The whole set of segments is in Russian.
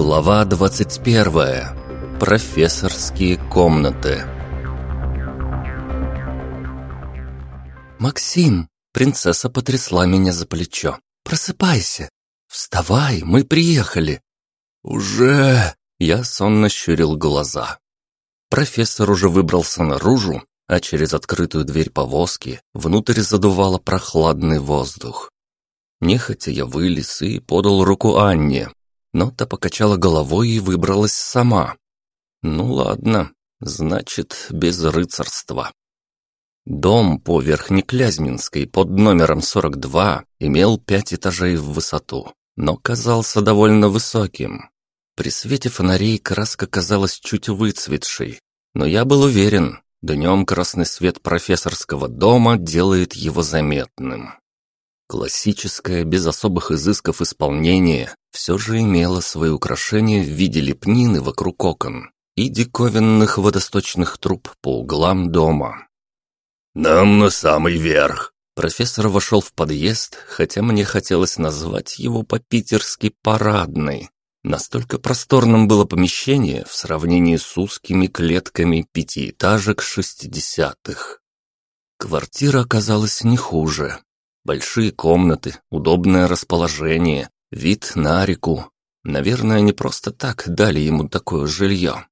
Глава 21. Профессорские комнаты. «Максим!» — принцесса потрясла меня за плечо. «Просыпайся! Вставай, мы приехали!» «Уже...» — я сонно щурил глаза. Профессор уже выбрался наружу, а через открытую дверь повозки внутрь задувало прохладный воздух. Нехотя я вылез и подал руку Анне, но та покачала головой и выбралась сама. Ну ладно, значит, без рыцарства. Дом по Верхнеклязьминской под номером 42 имел пять этажей в высоту, но казался довольно высоким. При свете фонарей краска казалась чуть выцветшей, но я был уверен, днем красный свет профессорского дома делает его заметным. Классическое, без особых изысков исполнение, все же имело свои украшения в виде лепнины вокруг окон и диковинных водосточных труб по углам дома. «Нам на самый верх!» Профессор вошел в подъезд, хотя мне хотелось назвать его по-питерски «парадный». Настолько просторным было помещение в сравнении с узкими клетками пятиэтажек шестидесятых. Квартира оказалась не хуже. Большие комнаты, удобное расположение, вид на реку. Наверное, не просто так дали ему такое жилье.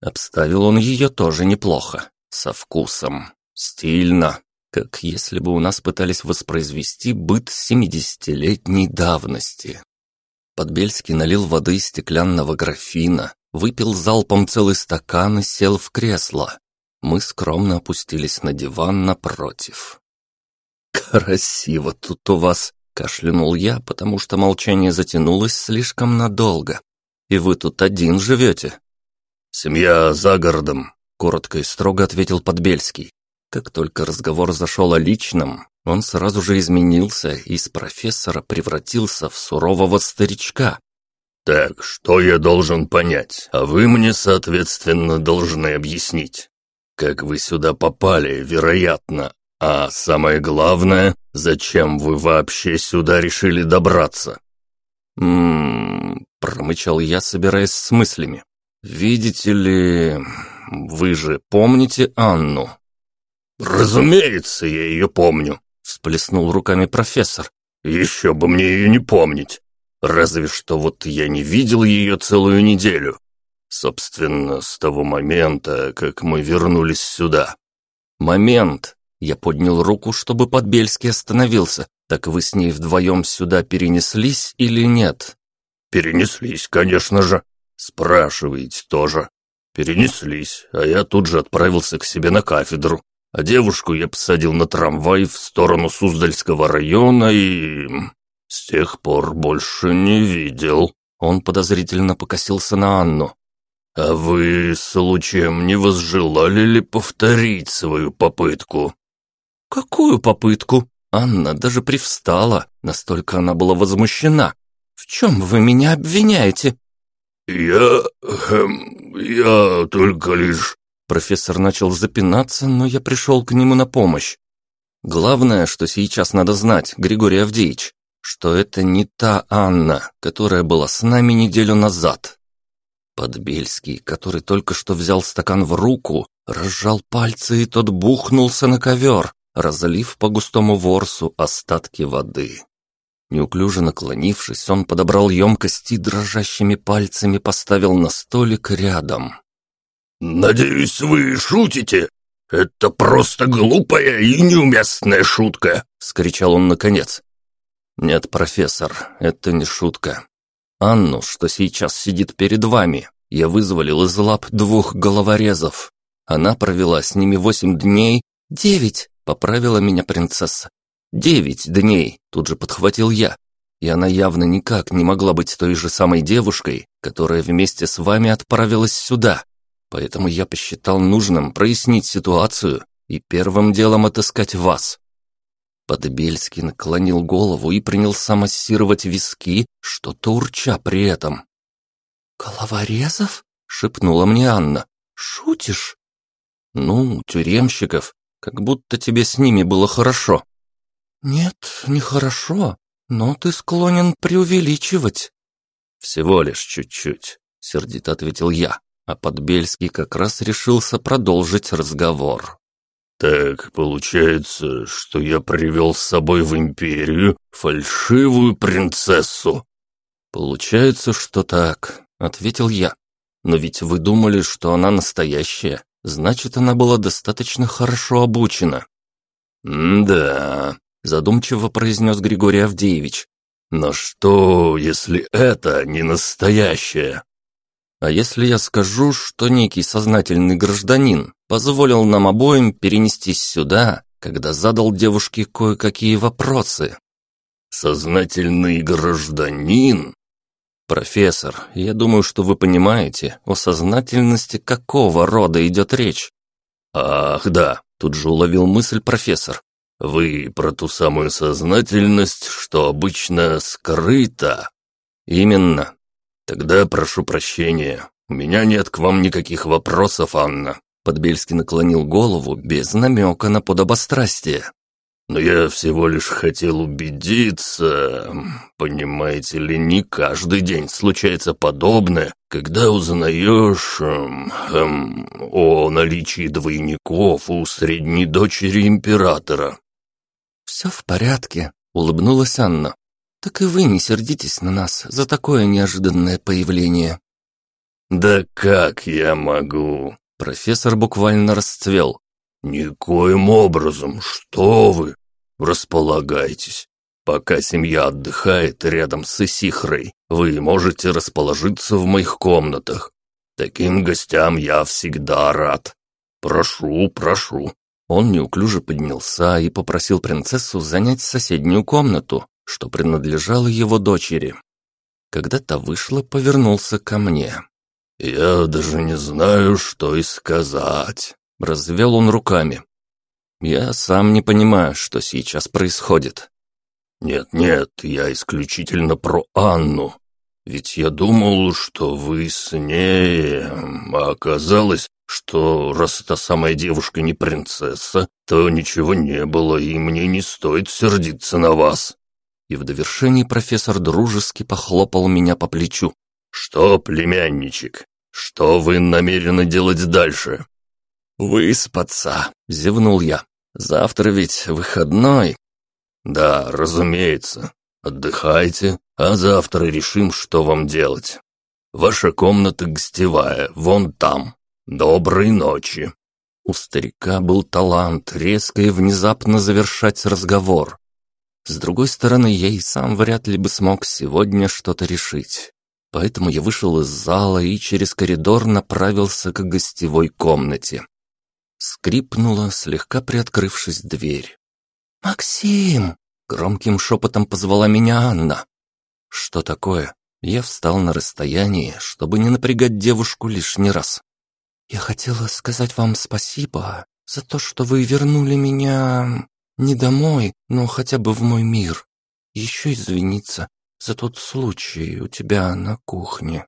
Обставил он ее тоже неплохо, со вкусом, стильно, как если бы у нас пытались воспроизвести быт семидесятилетней давности. Подбельский налил воды из стеклянного графина, выпил залпом целый стакан и сел в кресло. Мы скромно опустились на диван напротив. «Красиво тут у вас!» — кашлянул я, потому что молчание затянулось слишком надолго. «И вы тут один живете?» «Семья за городом», — коротко и строго ответил Подбельский. Как только разговор зашел о личном, он сразу же изменился и из профессора превратился в сурового старичка. «Так, что я должен понять, а вы мне, соответственно, должны объяснить. Как вы сюда попали, вероятно, а самое главное, зачем вы вообще сюда решили добраться? «М-м-м», промычал я, собираясь с мыслями. «Видите ли, вы же помните Анну?» «Разумеется, я ее помню», — всплеснул руками профессор. «Еще бы мне ее не помнить. Разве что вот я не видел ее целую неделю. Собственно, с того момента, как мы вернулись сюда». «Момент», я поднял руку, чтобы Подбельский остановился. «Так вы с ней вдвоем сюда перенеслись или нет?» «Перенеслись, конечно же. Спрашиваете тоже. Перенеслись, а я тут же отправился к себе на кафедру. А девушку я посадил на трамвай в сторону Суздальского района и... С тех пор больше не видел». Он подозрительно покосился на Анну. «А вы, случаем, не возжелали ли повторить свою попытку?» «Какую попытку?» Анна даже привстала, настолько она была возмущена. «В чем вы меня обвиняете?» «Я... Эм, я только лишь...» Профессор начал запинаться, но я пришел к нему на помощь. Главное, что сейчас надо знать, Григорий Авдеевич, что это не та Анна, которая была с нами неделю назад. Подбельский, который только что взял стакан в руку, разжал пальцы, и тот бухнулся на ковер разлив по густому ворсу остатки воды. Неуклюже наклонившись, он подобрал емкость и дрожащими пальцами поставил на столик рядом. «Надеюсь, вы шутите? Это просто глупая и неуместная шутка!» — скричал он наконец. «Нет, профессор, это не шутка. Анну, что сейчас сидит перед вами, я вызволил из лап двух головорезов. Она провела с ними восемь дней, девять, Поправила меня принцесса. «Девять дней!» – тут же подхватил я. И она явно никак не могла быть той же самой девушкой, которая вместе с вами отправилась сюда. Поэтому я посчитал нужным прояснить ситуацию и первым делом отыскать вас. Подбельский наклонил голову и принялся массировать виски, что-то урча при этом. «Головорезов?» — шепнула мне Анна. «Шутишь?» «Ну, тюремщиков, как будто тебе с ними было хорошо». «Нет, нехорошо, но ты склонен преувеличивать». «Всего лишь чуть-чуть», — сердито ответил я, а Подбельский как раз решился продолжить разговор. «Так получается, что я привел с собой в Империю фальшивую принцессу?» «Получается, что так», — ответил я. «Но ведь вы думали, что она настоящая, значит, она была достаточно хорошо обучена». «Да», — задумчиво произнес Григорий Авдеевич. «Но что, если это не настоящее?» «А если я скажу, что некий сознательный гражданин позволил нам обоим перенестись сюда, когда задал девушке кое-какие вопросы?» «Сознательный гражданин?» «Профессор, я думаю, что вы понимаете, о сознательности какого рода идет речь». «Ах, да», — тут же уловил мысль профессор. «Вы про ту самую сознательность, что обычно скрыта». «Именно». «Тогда прошу прощения. У меня нет к вам никаких вопросов, Анна». Подбельский наклонил голову без намека на подобострастие. Но я всего лишь хотел убедиться, понимаете ли, не каждый день случается подобное, когда узнаешь эм, эм, о наличии двойников у средней дочери императора. «Все в порядке», — улыбнулась Анна. «Так и вы не сердитесь на нас за такое неожиданное появление». «Да как я могу?» Профессор буквально расцвел. «Никоим образом, что вы! Располагайтесь. Пока семья отдыхает рядом с Исихрой, вы можете расположиться в моих комнатах. Таким гостям я всегда рад. Прошу, прошу». Он неуклюже поднялся и попросил принцессу занять соседнюю комнату, что принадлежало его дочери. Когда та вышла, повернулся ко мне. «Я даже не знаю, что и сказать. Развел он руками. «Я сам не понимаю, что сейчас происходит». «Нет-нет, я исключительно про Анну. Ведь я думал, что вы с ней... А оказалось, что раз эта самая девушка не принцесса, то ничего не было, и мне не стоит сердиться на вас». И в довершении профессор дружески похлопал меня по плечу. «Что, племянничек, что вы намерены делать дальше?» «Выспаться», — зевнул я. «Завтра ведь выходной». «Да, разумеется. Отдыхайте, а завтра решим, что вам делать. Ваша комната гостевая, вон там. Доброй ночи». У старика был талант резко и внезапно завершать разговор. С другой стороны, я и сам вряд ли бы смог сегодня что-то решить. Поэтому я вышел из зала и через коридор направился к гостевой комнате. Скрипнула, слегка приоткрывшись дверь. «Максим!» — громким шепотом позвала меня Анна. «Что такое?» Я встал на расстоянии, чтобы не напрягать девушку лишний раз. «Я хотела сказать вам спасибо за то, что вы вернули меня не домой, но хотя бы в мой мир. Еще извиниться за тот случай у тебя на кухне».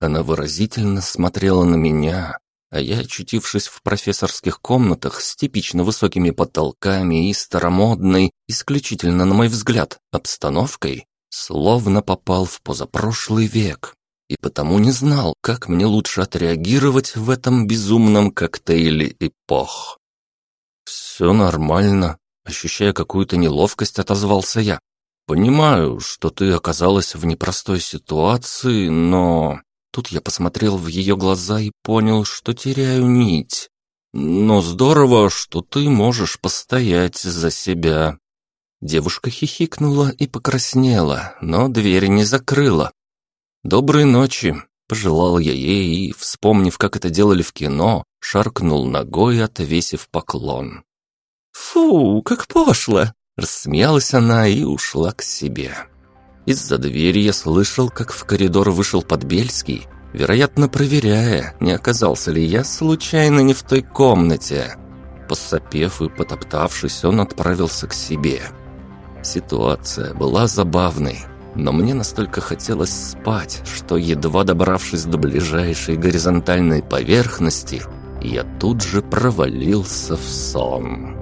Она выразительно смотрела на меня, а я, очутившись в профессорских комнатах с типично высокими потолками и старомодной, исключительно на мой взгляд, обстановкой, словно попал в позапрошлый век и потому не знал, как мне лучше отреагировать в этом безумном коктейле эпох. «Все нормально», — ощущая какую-то неловкость, отозвался я. «Понимаю, что ты оказалась в непростой ситуации, но...» Тут я посмотрел в ее глаза и понял, что теряю нить. Но здорово, что ты можешь постоять за себя. Девушка хихикнула и покраснела, но дверь не закрыла. «Доброй ночи», — пожелал я ей и, вспомнив, как это делали в кино, шаркнул ногой, отвесив поклон. «Фу, как пошло!» — рассмеялась она и ушла к себе. Из-за двери я слышал, как в коридор вышел Подбельский, вероятно, проверяя, не оказался ли я случайно не в той комнате. Посопев и потоптавшись, он отправился к себе. Ситуация была забавной, но мне настолько хотелось спать, что, едва добравшись до ближайшей горизонтальной поверхности, я тут же провалился в сон.